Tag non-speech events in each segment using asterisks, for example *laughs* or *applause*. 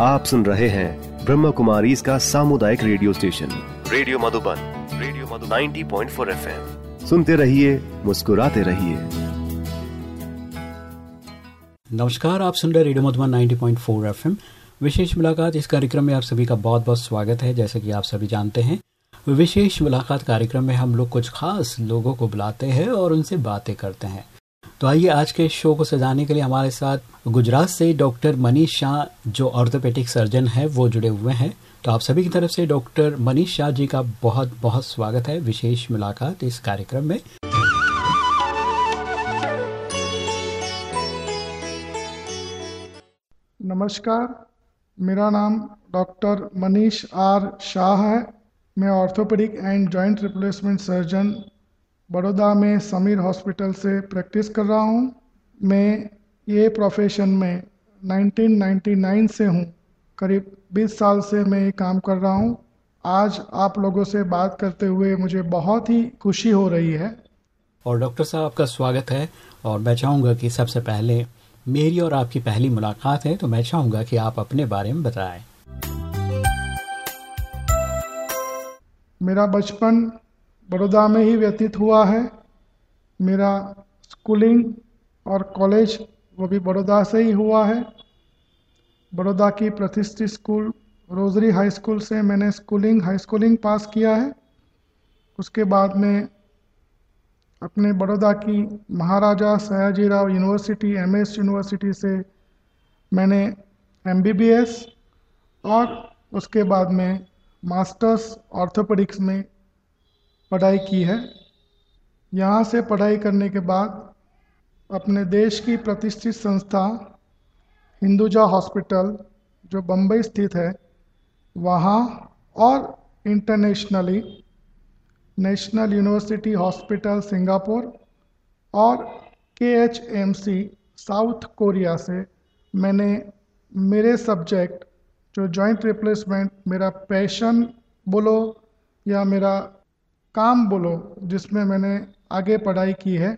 आप सुन रहे हैं ब्रह्म कुमारी इसका सामुदायिक radio station. Radio Madhuban radio Madhuban. 90.4 FM. सुनते रहिए मुस्कुराते रहिए। नमस्कार आप सुन रहे रेडियो मधुबन 90.4 एफएम। विशेष मुलाकात इस कार्यक्रम में आप सभी का बहुत बहुत स्वागत है जैसे कि आप सभी जानते हैं। विशेष मुलाकात कार्यक्रम में हम लोग कुछ खास लोगों को बुलाते हैं और उनसे बातें करते हैं। तो आइए आज के शो को सजाने के लिए हमारे साथ गुजरात से डॉक्टर मनीष शाह, जो ऑर्थोपेटिक सर्जन है, वो जुड़े हुए हैं। तो आप सभी की तरफ़ से डॉक्टर मनीष शाह जी का बहुत बहुत स्वागत है विशेष मुलाकात इस कार्यक्रम में। नमस्कार, मेरा नाम डॉक्टर मनीष आर शाह है। मैं orthopaedic and joint replacement surgeon Baroda में समीर हॉस्पिटल से प्रैक्टिस कर रहा हूँ। मैं ये प्रोफेशन में 1999 से हूँ। करीब 20 साल से मैं ये काम कर रहा हूँ। आज आप लोगों से बात करते हुए मुझे बहुत ही खुशी हो रही है। और डॉक्टर साहब आपका स्वागत है। और मैं चाहूँगा कि सबसे पहले मेरी और आपकी पहली मुलाकात है तो मैं चाहूँगा कि आप अपने बारे में बताएँ। मेरा बचपन बड़ौदा में ही व्यतीत हुआ है। मेरा स्कूलिंग और कॉलेज वो भी बड़ौदा से ही हुआ है। बड़ौदा की प्रतिष्ठित स्कूल रोजरी हाई स्कूल से मैंने स्कूलिंग, हाई स्कूलिंग पास किया है। उसके बाद में अपने बड़ौदा की Maharaja Sayajirao university, MS university से मैंने एमबीबीएस और उसके बाद में मास्टर्स ऑर्थोपेडिक्स में पढ़ाई की है। यहाँ से पढ़ाई करने के बाद अपने देश की प्रतिष्ठित संस्था हिंदुजा हॉस्पिटल, जो बम्बई स्थित है, वहाँ और internationally national university hospital Singapore और K H M C South Korea से मैंने मेरे सब्जेक्ट, जो जॉइंट रिप्लेसमेंट मेरा पैशन बोलो या मेरा काम बोलो जिसमें मैंने आगे पढ़ाई की है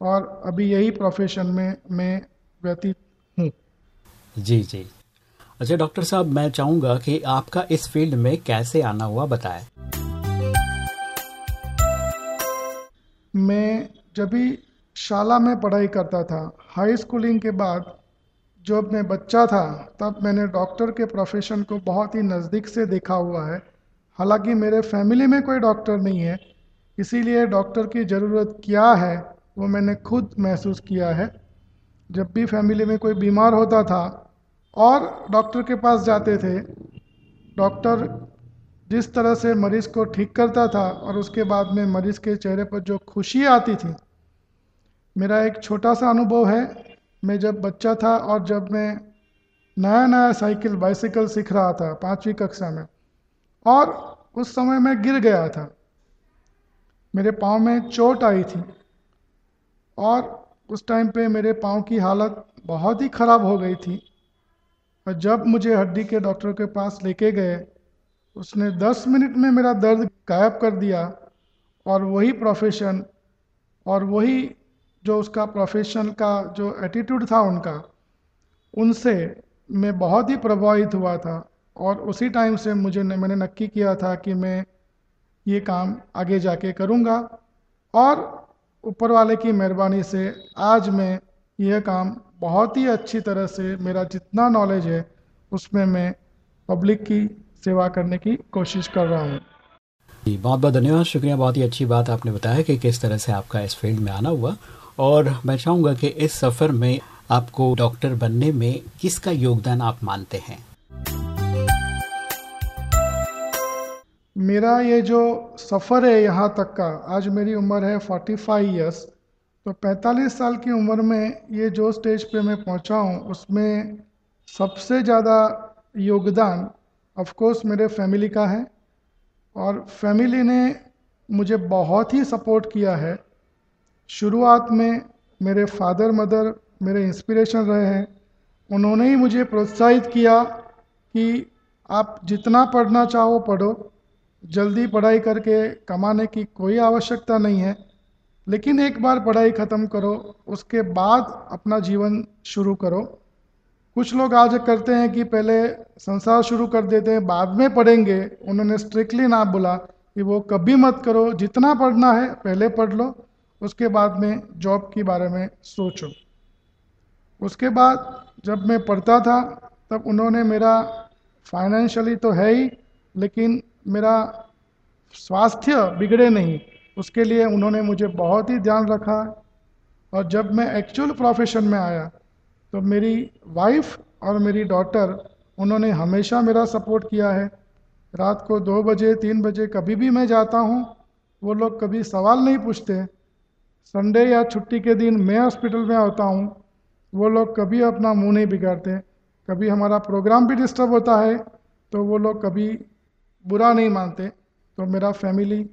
और अभी यही प्रोफेशन में मैं व्यतीत हूँ। जी जी। अच्छा डॉक्टर साहब मैं चाहूँगा कि आपका इस फ़ील्ड में कैसे आना हुआ बताएँ। मैं जब भी शाला में पढ़ाई करता था हाई स्कूलिंग के बाद जब मैं बच्चा था तब मैंने डॉक्टर के प्रोफेशन को बहुत ही नज़दीक से देखा हुआ है। हालाँकि मेरे फैमिली में कोई डॉक्टर नहीं है, इसीलिए डॉक्टर की ज़रूरत क्या है, वो मैंने खुद महसूस किया है। जब भी फैमिली में कोई बीमार होता था और डॉक्टर के पास जाते थे, डॉक्टर जिस तरह से मरीज़ को ठीक करता था और उसके बाद में मरीज़ के चेहरे पर जो खुशी आती थी, मेरा एक छोटा सा अनुभव है। मैं जब बच्चा था और जब मैं नया नया साइकिल, बाइसिकल सीख रहा था पाँचवीं कक्षा में और उस समय मैं गिर गया था। मेरे पाँव में चोट आई थी और उस टाइम पे मेरे पाँव की हालत बहुत ही ख़राब हो गई थी। और जब मुझे हड्डी के डॉक्टर के पास लेके गए, उसने 10 मिनट में मेरा दर्द गायब कर दिया और वही प्रोफेशन और वही जो उसका प्रोफेशन का जो एटीट्यूड था उनका, उनसे मैं बहुत ही प्रभावित हुआ था। और उसी टाइम से मुझे न, मैंने नक्की किया था कि मैं ये काम आगे जाके करूँगा। और ऊपर वाले की मेहरबानी से आज मैं यह काम बहुत ही अच्छी तरह से मेरा जितना नॉलेज है उसमें मैं पब्लिक की सेवा करने की कोशिश कर रहा हूँ। जी बहुत बहुत धन्यवाद। शुक्रिया बहुत ही अच्छी बात आपने बताया कि किस तरह से आपका इस फ़ील्ड में आना हुआ। और मैं चाहूँगा कि इस सफ़र में आपको डॉक्टर बनने में किसका योगदान आप मानते हैं? मेरा ये जो सफ़र है यहाँ तक का, आज मेरी उम्र है 45 फाइव ईयर्स तो 45 साल की उम्र में ये जो स्टेज पे मैं पहुँचा हूँ, उसमें सबसे ज़्यादा योगदान ऑफकोर्स मेरे फैमिली का है और फैमिली ने मुझे बहुत ही सपोर्ट किया है। शुरुआत में मेरे फादर मदर मेरे इंस्पिरेशन रहे हैं। उन्होंने ही मुझे प्रोत्साहित किया कि आप जितना पढ़ना चाहो पढ़ो। जल्दी पढ़ाई करके कमाने की कोई आवश्यकता नहीं है, लेकिन एक बार पढ़ाई ख़त्म करो, उसके बाद अपना जीवन शुरू करो। कुछ लोग आज करते हैं कि पहले संसार शुरू कर देते हैं, बाद में पढ़ेंगे। उन्होंने स्ट्रिक्टली ना बोला कि वो कभी मत करो, जितना पढ़ना है पहले पढ़ लो, उसके बाद में जॉब के बारे में सोचो। उसके बाद जब मैं पढ़ता था, तब उन्होंने मेरा फाइनेंशियली तो है ही, लेकिन मेरा स्वास्थ्य बिगड़े नहीं, उसके लिए उन्होंने मुझे बहुत ही ध्यान रखा। और जब मैं एक्चुअल प्रोफेशन में आया तो मेरी वाइफ और मेरी डॉटर उन्होंने हमेशा मेरा सपोर्ट किया है। रात को दो बजे, तीन बजे कभी भी मैं जाता हूँ, वो लोग कभी सवाल नहीं पूछते। संडे या छुट्टी के दिन मैं हॉस्पिटल में आता हूँ, वो लोग कभी अपना मुँह नहीं बिगाड़ते। कभी हमारा प्रोग्राम भी डिस्टर्ब होता है तो वो लोग कभी बुरा नहीं मानते तो मेरा फैमिली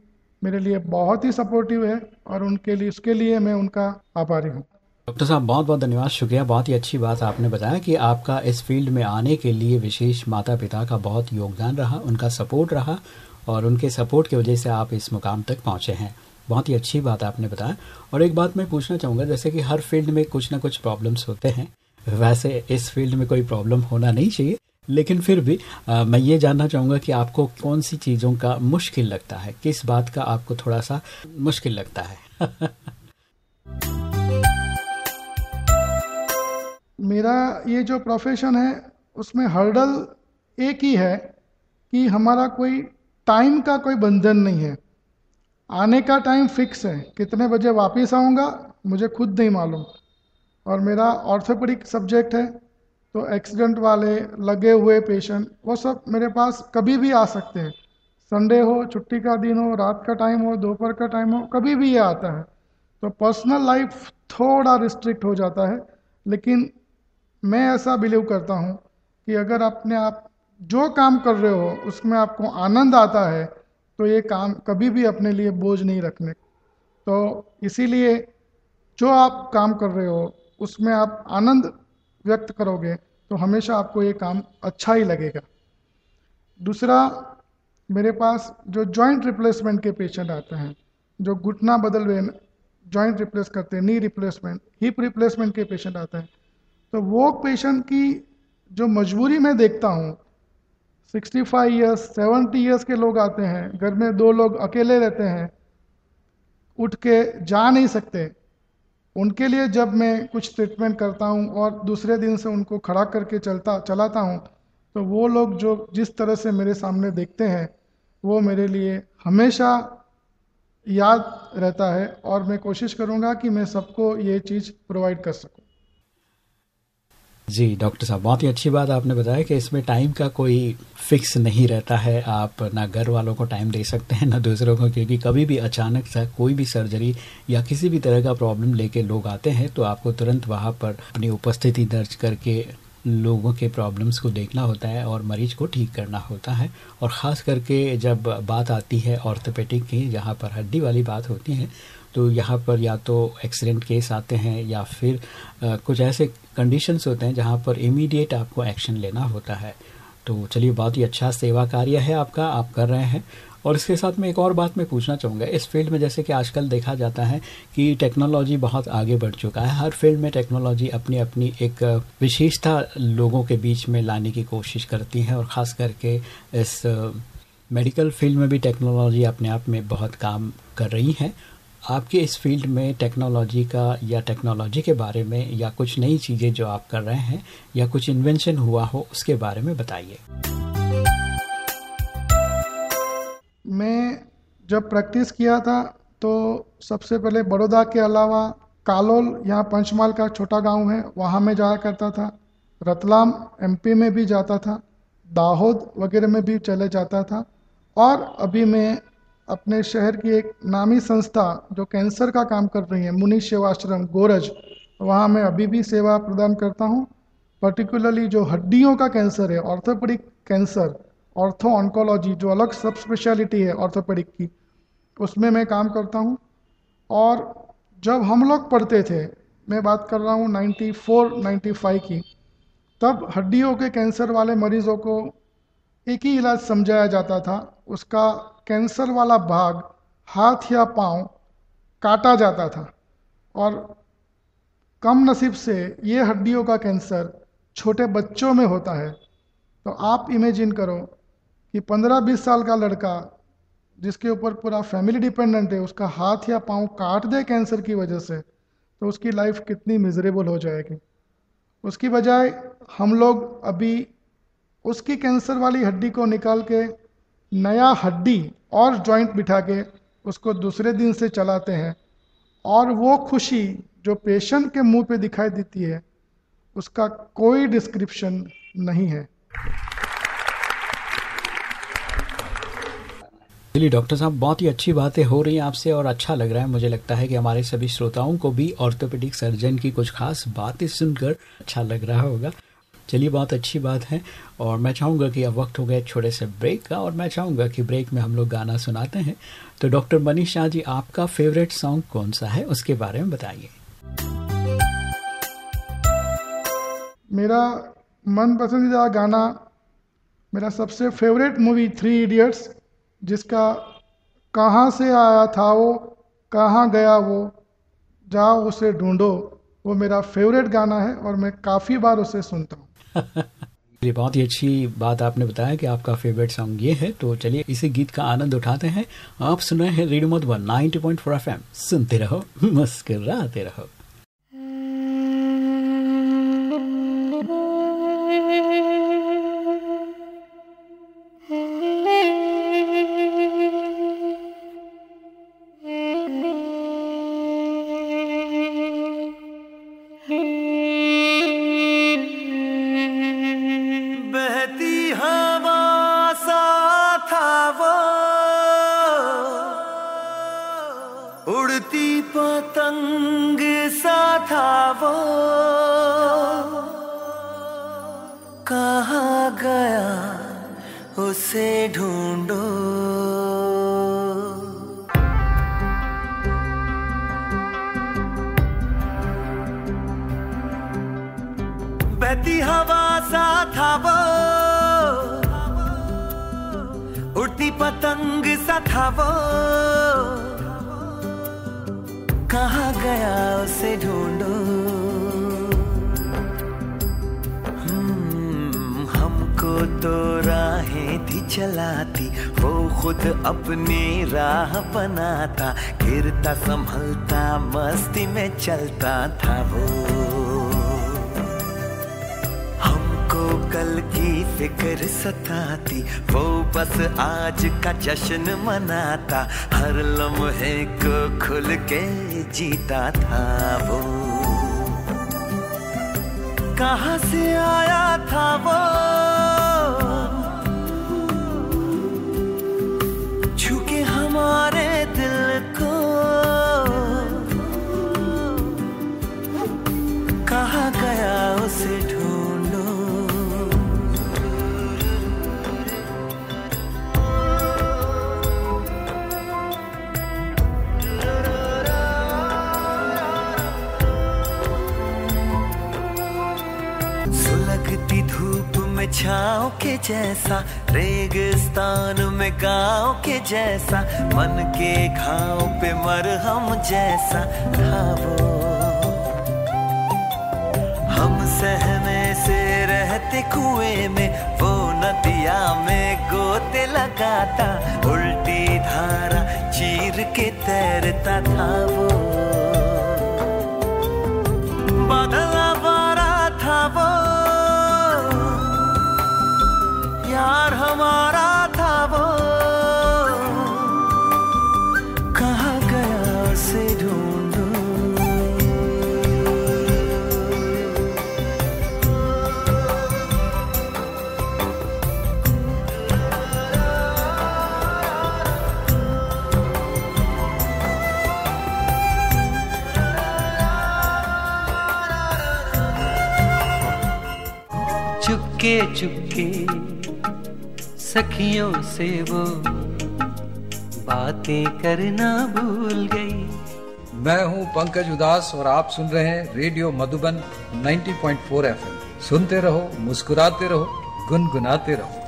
मेरे लिए बहुत ही सपोर्टिव है और उनके लिए, उसके लिए मैं उनका आभारी हूँ। डॉक्टर साहब, बहुत बहुत धन्यवाद, शुक्रिया, बहुत ही अच्छी बात आपने बताया कि आपका इस फ़ील्ड में आने के लिए विशेष माता पिता का बहुत योगदान रहा, उनका सपोर्ट रहा और उनके सपोर्ट की वजह से आप इस मुकाम तक पहुँचे हैं। बहुत ही अच्छी बात आपने बताया और एक बात मैं पूछना चाहूँगा, जैसे कि हर फ़ील्ड में कुछ ना कुछ प्रॉब्लम्स होते हैं, वैसे इस फ़ील्ड में कोई प्रॉब्लम होना नहीं चाहिए लेकिन फिर भी आ, मैं ये जानना चाहूँगा कि आपको कौन सी चीज़ों का मुश्किल लगता है? किस बात का आपको थोड़ा सा मुश्किल लगता है? *laughs* मेरा ये जो प्रोफेशन है उसमें हर्डल एक ही है कि हमारा कोई टाइम का कोई बंधन नहीं है। आने का टाइम फिक्स है। कितने बजे वापस आऊँगा मुझे खुद नहीं मालूम। और मेरा ऑर्थोपेडिक सब्जेक्ट है तो एक्सीडेंट वाले, लगे हुए पेशेंट वो सब मेरे पास कभी भी आ सकते हैं। संडे हो, छुट्टी का दिन हो, रात का टाइम हो, दोपहर का टाइम हो, कभी भी ये आता है। तो पर्सनल लाइफ थोड़ा रिस्ट्रिक्ट हो जाता है, लेकिन मैं ऐसा बिलीव करता हूँ कि अगर अपने आप जो काम कर रहे हो, उसमें आपको आनंद आता है तो ये काम कभी भी अपने लिए बोझ नहीं रखने। तो इसीलिए जो आप काम कर रहे हो, उसमें आप आनंद व्यक्त करोगे तो हमेशा आपको ये काम अच्छा ही लगेगा। दूसरा, मेरे पास जो जॉइंट रिप्लेसमेंट के पेशेंट आते हैं, जो घुटना बदल रहे जॉइंट रिप्लेस करते हैं नी रिप्लेसमेंट हिप रिप्लेसमेंट के पेशेंट आते हैं तो वो पेशेंट की जो मजबूरी मैं देखता हूँ 65 ईयर्स 70 ईयर्स के लोग आते हैं, घर में दो लोग अकेले रहते हैं, उठ के जा नहीं सकते उनके लिए जब मैं कुछ ट्रीटमेंट करता हूँ और दूसरे दिन से उनको खड़ा करके चलता, चलाता हूँ तो वो लोग जो जिस तरह से मेरे सामने देखते हैं, वो मेरे लिए हमेशा याद रहता है और मैं कोशिश करूँगा कि मैं सबको ये चीज़ प्रोवाइड कर सकूँ। जी, डॉक्टर साहब, बहुत ही अच्छी बात आपने बताया कि इसमें टाइम का कोई फिक्स नहीं रहता है। आप ना घर वालों को टाइम दे सकते हैं, ना दूसरों को, क्योंकि कभी भी अचानक से कोई भी सर्जरी या किसी भी तरह का प्रॉब्लम लेके लोग आते हैं तो आपको तुरंत वहाँ पर अपनी उपस्थिति दर्ज करके लोगों के प्रॉब्लम्स को देखना होता है और मरीज़ को ठीक करना होता है। और ख़ास करके जब बात आती है ऑर्थोपेटिक की, जहाँ पर हड्डी वाली बात होती है तो यहाँ पर या तो एक्सीडेंट केस आते हैं या फिर आ, कुछ ऐसे कंडीशंस होते हैं जहाँ पर इमीडिएट आपको एक्शन लेना होता है। तो चलिए बहुत ही अच्छा सेवा कार्य है आपका आप कर रहे हैं। और इसके साथ में एक और बात मैं पूछना चाहूँगा। इस फ़ील्ड में जैसे कि आजकल देखा जाता है कि टेक्नोलॉजी बहुत आगे बढ़ चुका है। हर फ़ील्ड में टेक्नोलॉजी अपनी अपनी एक विशेषता लोगों के बीच में लाने की कोशिश करती है और ख़ास करके इस मेडिकल फ़ील्ड में भी टेक्नोलॉजी अपने आप में बहुत काम कर रही है। आपके इस फ़ील्ड में टेक्नोलॉजी का या टेक्नोलॉजी के बारे में या कुछ नई चीज़ें जो आप कर रहे हैं या कुछ इन्वेंशन हुआ हो, उसके बारे में बताइए। मैं जब प्रैक्टिस किया था तो सबसे पहले बड़ौदा के अलावा कालोल, यहाँ पंचमाल का छोटा गाँव है, वहाँ में जाया करता था। रतलाम एमपी में भी जाता था, दाहोद वगैरह में भी चले जाता था। और अभी मैं अपने शहर की एक नामी संस्था जो कैंसर का काम कर रही है, मुनि सेवाश्रम, गोरज, वहाँ मैं अभी भी सेवा प्रदान करता हूँ। पर्टिकुलरली जो हड्डियों का कैंसर है ऑर्थोपेडिक कैंसर ऑर्थो ऑन्कोलॉजी जो अलग सब स्पेशलिटी है ऑर्थोपेडिक की, उसमें मैं काम करता हूँ। और जब हम लोग पढ़ते थे, मैं बात कर रहा हूँ 94 95 की, तब हड्डियों के कैंसर वाले मरीजों को एक ही इलाज समझाया जाता था, उसका कैंसर वाला भाग हाथ या पाँव काटा जाता था और कम नसीब से ये हड्डियों का कैंसर छोटे बच्चों में होता है। तो आप इमेजिन करो कि 15-20 साल का लड़का जिसके ऊपर पूरा फैमिली डिपेंडेंट है, उसका हाथ या पाँव काट दे कैंसर की वजह से तो उसकी लाइफ कितनी मिजरेबल हो जाएगी। उसकी बजाय हम लोग अभी उसकी कैंसर वाली हड्डी को निकाल के नया हड्डी और जॉइंट बिठा के उसको दूसरे दिन से चलाते हैं और वो खुशी जो पेशेंट के मुँह पे दिखाई देती है, उसका कोई डिस्क्रिप्शन नहीं है। चलिए डॉक्टर साहब, बहुत ही अच्छी बातें हो रही हैं आपसे और अच्छा लग रहा है। मुझे लगता है कि हमारे सभी श्रोताओं को भी ऑर्थोपेडिक सर्जन की कुछ खास बातें सुनकर अच्छा लग रहा होगा। चलिए, बहुत अच्छी बात है। और मैं चाहूँगा कि अब वक्त हो गया छोटे से ब्रेक का, और मैं चाहूँगा कि ब्रेक में हम लोग गाना सुनाते हैं। तो डॉक्टर मनीष शाह जी, आपका फेवरेट सॉन्ग कौन सा है? उसके बारे में बताइए। मेरा मन पसंदीदा गाना, मेरा सबसे फेवरेट मूवी थ्री इडियट्स, जिसका कहाँ से आया था वो, कहाँ गया वो, जाओ उसे ढूंढो, वो मेरा फेवरेट गाना है और मैं काफ़ी बार उसे सुनता हूँ। *laughs* ये बहुत ही अच्छी बात आपने बताया कि आपका फेवरेट सॉन्ग ये है। तो चलिए इसी गीत का आनंद उठाते हैं। आप सुन रहे हैं रेडियो मधुबन 90.4 एफ़ सुनते रहो, मुस्कराते रहो। *laughs* रंग सा था वो। कहा गया उसे ढूंढो। बहती हवा सा था वो। उड़ती पतंग सा था वो। चलाती वो खुद अपनी राह बनाता गिरता संभलता मस्ती में चलता था वो। कल की फ़िक्र सताती, वो बस आज का जश्न मनाता, हर लम्हे को खुल के जीता था वो। कहाँ से आया था वो? छाओ के जैसा, रेगिस्तान में गाँव के जैसा, मन के घाव पे मरहम जैसा था वो हम सहने से रहते कुएँ में, वो नदिया में गोते लगाता, उल्टी धारा चीर के तैरता था वो। चुपके सखियों से वो बातें करना भूल गई। मैं हूँ पंकज उदास और आप सुन रहे हैं रेडियो मधुबन 90.4 एफएम। सुनते रहो मुस्कुराते रहो गुनगुनाते रहो।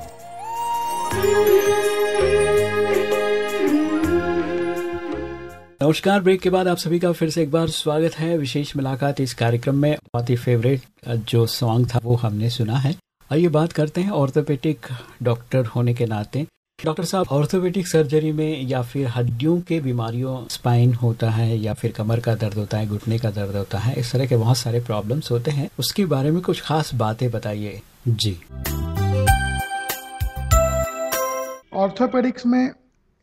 नमस्कार ब्रेक के बाद आप सभी का फिर से एक बार स्वागत है। विशेष मुलाकात इस कार्यक्रम में। बहुत ही फेवरेट जो सॉन्ग था वो हमने सुना है। आइए बात करते हैं ऑर्थोपेटिक डॉक्टर होने के नाते। डॉक्टर साहब ऑर्थोपेडिक सर्जरी में या फिर हड्डियों के बीमारियों स्पाइन होता है या फिर कमर का दर्द होता है घुटने का दर्द होता है इस तरह के बहुत सारे प्रॉब्लम्स होते हैं। उसके बारे में कुछ खास बातें बताइए। जी। ऑर्थोपेडिक्स में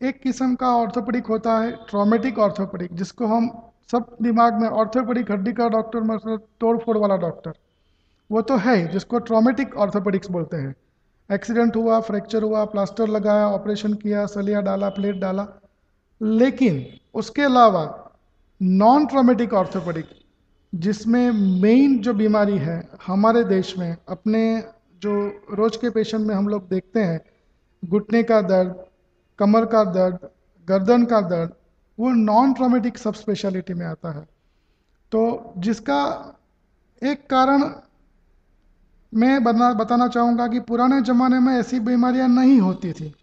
एक किस्म का ऑर्थोपेडिक होता है ट्रोमेटिक ऑर्थोपेडिक जिसको हम सब दिमाग में ऑर्थोपेडिक हड्डी का डॉक्टर मतलब तोड़ फोड़ वाला डॉक्टर वो तो है जिसको ट्रोमेटिक ऑर्थोपेडिक्स बोलते हैं। एक्सीडेंट हुआ फ्रैक्चर हुआ प्लास्टर लगाया ऑपरेशन किया, सलिया डाला प्लेट डाला। लेकिन उसके अलावा नॉन ट्रोमेटिक ऑर्थोपेडिक जिसमें मेन जो बीमारी है, हमारे देश में, अपने जो रोज के पेशेंट में हम लोग देखते हैं, घुटने का दर्द, कमर का दर्द, गर्दन का दर्द, वो नॉन ट्रोमेटिक सब स्पेशलिटी में आता है। तो जिसका एक कारण मैं बना बताना चाहूँगा कि पुराने ज़माने में ऐसी बीमारियाँ नहीं होती थी।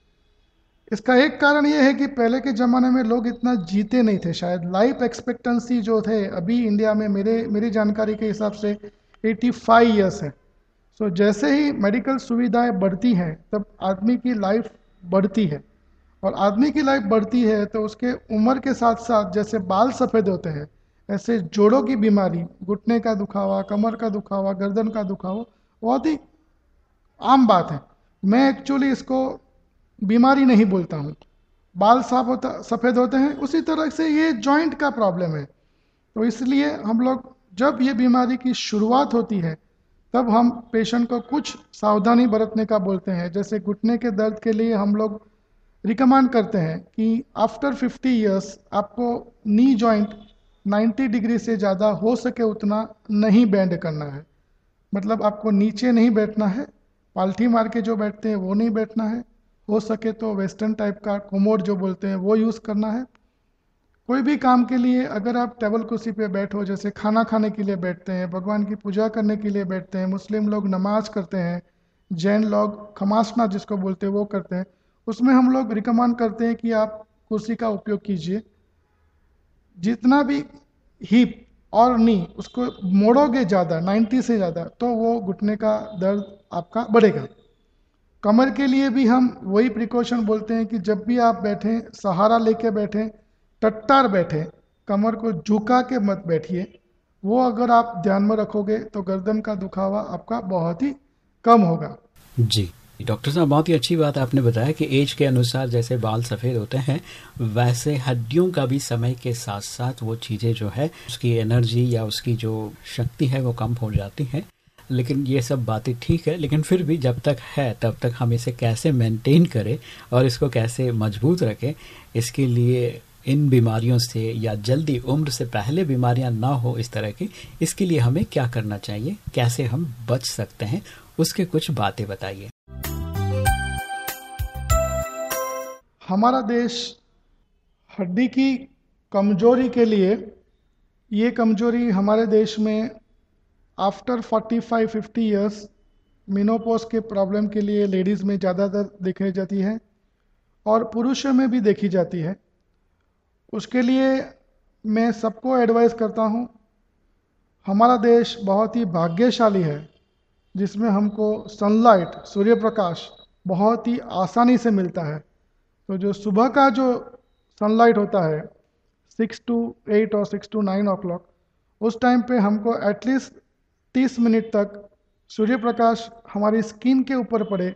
इसका एक कारण ये है कि पहले के ज़माने में लोग इतना जीते नहीं थे शायद। लाइफ एक्सपेक्टेंसी जो थे अभी इंडिया में मेरे मेरी जानकारी के हिसाब से 85 ईयर्स है। सो so, जैसे ही मेडिकल सुविधाएँ बढ़ती हैं तब आदमी की लाइफ बढ़ती है। और आदमी की लाइफ बढ़ती है तो उसके उम्र के साथ साथ जैसे बाल सफ़ेद होते हैं ऐसे जोड़ों की बीमारी घुटने का दुखावा कमर का दुखावा गर्दन का दुखावा बहुत ही आम बात है। मैं एक्चुअली इसको बीमारी नहीं बोलता हूँ। बाल साफ़ होता, सफ़ेद होते हैं। उसी तरह से ये जॉइंट का प्रॉब्लम है। तो इसलिए हम लोग, जब ये बीमारी की शुरुआत होती है, तब हम पेशेंट को कुछ सावधानी बरतने का बोलते हैं। जैसे घुटने के दर्द के लिए हम लोग रिकमेंड करते हैं कि आफ्टर 50 इयर्स आपको नी जॉइंट 90 डिग्री से ज़्यादा हो सके उतना नहीं बैंड करना है। मतलब आपको नीचे नहीं बैठना है, पाल्टी मार के जो बैठते हैं वो नहीं बैठना है। हो सके तो वेस्टर्न टाइप का कोमोड जो बोलते हैं वो यूज़ करना है। कोई भी काम के लिए अगर आप टेबल कुर्सी पे बैठो, जैसे खाना खाने के लिए बैठते हैं, भगवान की पूजा करने के लिए बैठते हैं, मुस्लिम लोग नमाज़ करते हैं, जैन लोग खमासना जिसको बोलते हैं वो करते हैं, उसमें हम लोग रिकमेंड करते हैं कि आप कुर्सी का उपयोग कीजिए। जितना भी हिप और नी उसको मोड़ोगे ज़्यादा 90 से ज़्यादा तो वो घुटने का दर्द आपका बढ़ेगा। कमर के लिए भी हम वही प्रिकॉशन बोलते हैं कि जब भी आप बैठें, सहारा लेके बैठें, टट्टार बैठें, कमर को झुका के मत बैठिए। वो अगर आप ध्यान में रखोगे तो गर्दन का दुखावा आपका बहुत ही कम होगा। जी। डॉक्टर साहब, बहुत ही अच्छी बात आपने बताया कि एज के अनुसार जैसे बाल सफ़ेद होते हैं, वैसे हड्डियों का भी समय के साथ साथ वो चीज़ें जो है, उसकी एनर्जी या उसकी जो शक्ति है वो कम हो जाती है। लेकिन ये सब बातें ठीक है, लेकिन फिर भी जब तक है, तब तक हम इसे कैसे मेंटेन करें और इसको कैसे मज़बूत रखें, इसके लिए इन बीमारियों से या जल्दी उम्र से पहले बीमारियाँ ना हो इस तरह की, इसके लिए हमें क्या करना चाहिए, कैसे हम बच सकते हैं, उसके कुछ बातें बताइए। हमारा देश हड्डी की कमज़ोरी के लिए, ये कमज़ोरी हमारे देश में आफ्टर 45 50 इयर्स मिनोपोज के प्रॉब्लम के लिए लेडीज़ में ज़्यादातर देखी जाती है और पुरुषों में भी देखी जाती है। उसके लिए मैं सबको एडवाइस करता हूँ, हमारा देश बहुत ही भाग्यशाली है, जिसमें हमको सनलाइट सूर्य प्रकाश बहुत ही आसानी से मिलता है। तो जो सुबह का जो सनलाइट होता है सिक्स टू एट और six to nine o'clock उस टाइम पे हमको एटलीस्ट तीस मिनट तक सूर्य प्रकाश हमारी स्किन के ऊपर पड़े,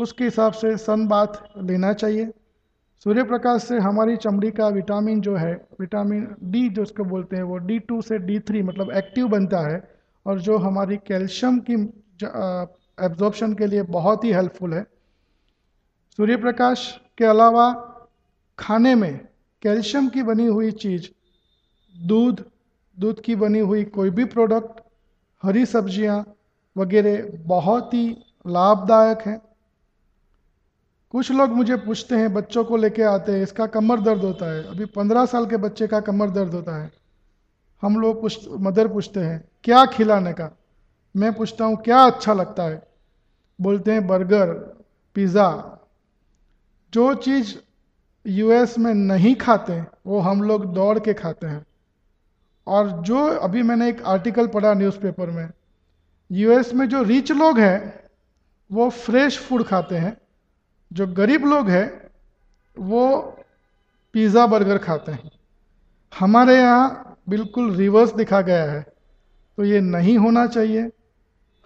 उसके हिसाब से सन बाथ लेना चाहिए। सूर्य प्रकाश से हमारी चमड़ी का विटामिन जो है विटामिन डी जो उसको बोलते हैं, वो डी टू से डी थ्री मतलब एक्टिव बनता है और जो हमारी कैल्शियम की एब्जॉर्प्शन के लिए बहुत ही हेल्पफुल है। सूर्य प्रकाश के अलावा खाने में कैल्शियम की बनी हुई चीज़, दूध दूध की बनी हुई कोई भी प्रोडक्ट, हरी सब्ज़ियाँ वगैरह बहुत ही लाभदायक हैं। कुछ लोग मुझे पूछते हैं, बच्चों को लेके आते हैं, इसका कमर दर्द होता है। अभी पंद्रह साल के बच्चे का कमर दर्द होता है। हम लोग पूछ, मदर पूछते हैं, क्या खिलाने का? मैं पूछता हूँ, क्या अच्छा लगता है? बोलते हैं, बर्गर, पिज़्ज़ा जो चीज़ यूएस में नहीं खाते, वो हम लोग दौड़ के खाते हैं। और जो अभी मैंने एक आर्टिकल पढ़ा न्यूज़पेपर में यूएस में जो रिच लोग हैं, वो फ्रेश फ़ूड खाते हैं। जो गरीब लोग हैं, वो पिज़्ज़ा बर्गर खाते हैं। हमारे यहाँ बिल्कुल रिवर्स दिखा गया है। तो ये नहीं होना चाहिए।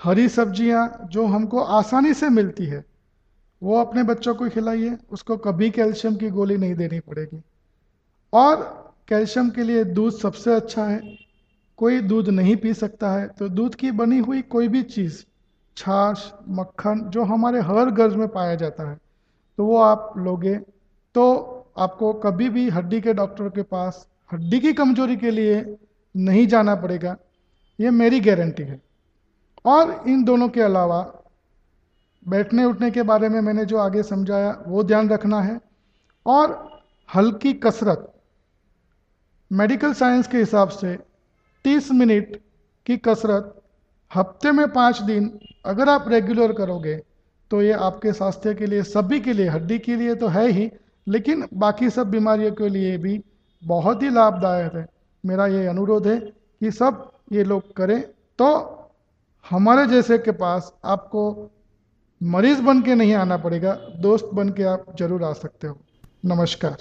हरी सब्ज़ियाँ जो हमको आसानी से मिलती है वो अपने बच्चों को खिलाइए, उसको कभी कैल्शियम की गोली नहीं देनी पड़ेगी। और कैल्शियम के लिए दूध सबसे अच्छा है। कोई दूध नहीं पी सकता है तो दूध की बनी हुई कोई भी चीज़, छाछ, मक्खन, जो हमारे हर घर में पाया जाता है तो वो आप लोगे। तो आपको कभी भी हड्डी के डॉक्टर के पास, हड्डी की कमज़ोरी के लिए नहीं जाना पड़ेगा। ये मेरी गारंटी है। और इन दोनों के अलावा बैठने उठने के बारे में मैंने जो आगे समझाया, वो ध्यान रखना है। और हल्की कसरत, मेडिकल साइंस के हिसाब से 30 मिनट की कसरत हफ़्ते में पाँच दिन अगर आप रेगुलर करोगे तो ये आपके स्वास्थ्य के लिए, सभी के लिए, हड्डी के लिए तो है ही, लेकिन बाकी सब बीमारियों के लिए भी बहुत ही लाभदायक है। मेरा ये अनुरोध है कि सब ये लोग करें तो हमारे जैसे के पास आपको मरीज़ बन के नहीं आना पड़ेगा, दोस्त बन के आप ज़रूर आ सकते हो। नमस्कार।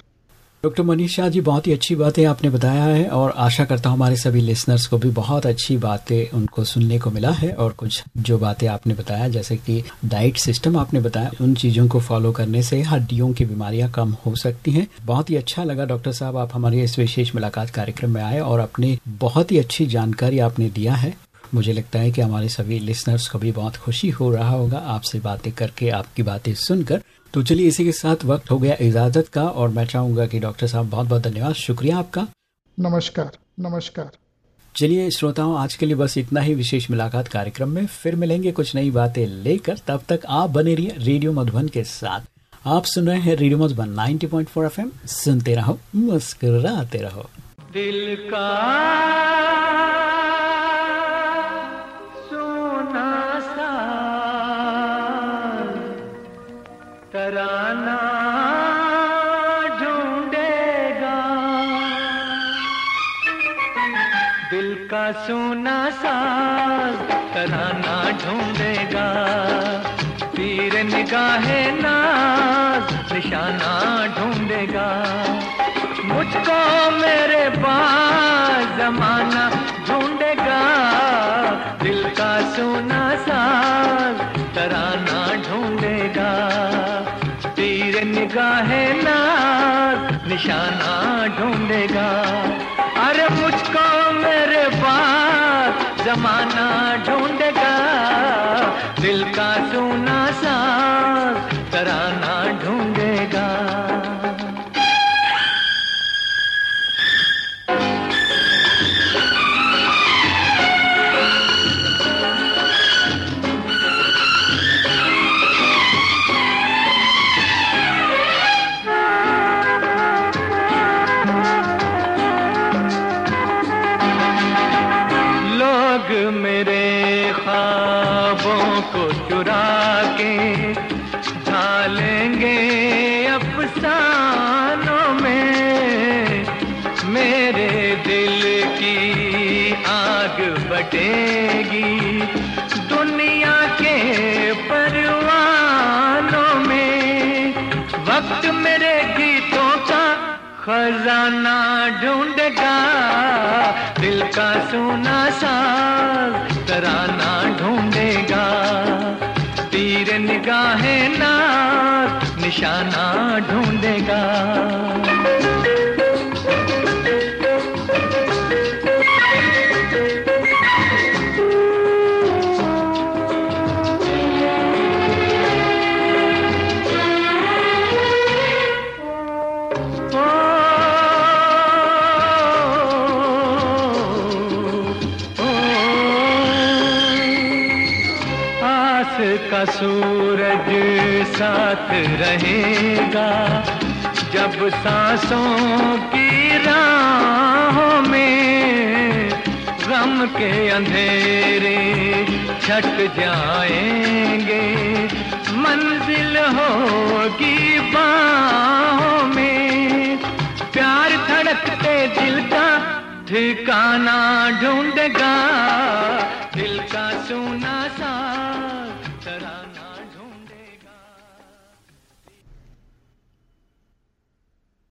डॉक्टर मनीष शाह जी, बहुत ही अच्छी बातें आपने बताया है और आशा करता हूँ हमारे सभी लिसनर्स को भी बहुत अच्छी बातें उनको सुनने को मिला है और कुछ जो बातें आपने बताया, जैसे कि डाइट सिस्टम आपने बताया, उन चीज़ों को फॉलो करने से हड्डियों की बीमारियाँ कम हो सकती हैं। बहुत ही अच्छा लगा डॉक्टर साहब, आप हमारे इस विशेष मुलाकात कार्यक्रम में आए और अपनी बहुत ही अच्छी जानकारी आपने दिया है। मुझे लगता है कि हमारे सभी लिसनर्स को भी बहुत खुशी हो रहा होगा आपसे बातें करके आपकी बातें सुनकर। तो चलिए इसी के साथ वक्त हो गया इजाज़त का और मैं चाहूँगा कि डॉक्टर साहब बहुत बहुत धन्यवाद। शुक्रिया आपका। नमस्कार नमस्कार। चलिए श्रोताओं आज के लिए बस इतना ही। विशेष मुलाकात कार्यक्रम में फिर मिलेंगे कुछ नई बातें लेकर। तब तक आप बने रहिए रेडियो मधुबन के साथ। आप सुन रहे हैं रेडियो मधुबन 90.4 एफएम। सुनते रहो मुस्कुराते रहो। दिल का सोना साज तराना ढूंढेगा। तीर निगाहे नाज, निशाना ढूंढेगा। मुझको मेरे पास जमाना ढूंढेगा। दिल का सोना साज तराना ढूंढेगा। तीर निगाहे नाज, निशाना ढूंढेगा। अफसानों में मेरे दिल की आग बटेगी। दुनिया के परवानों में वक्त मेरे गीतों का खजाना ढूंढेगा। दिल का सोना साज तराना ढूंढेगा। तीर निगाहे नाज निशाना ढूंढेगा साथ रहेगा। जब सांसों की राहों में गम के अंधेरे छट जाएँगे, मंजिल होगी बाहों में। प्यार धड़कते दिल का ठिकाना ढूंढेगा, दिल का सुना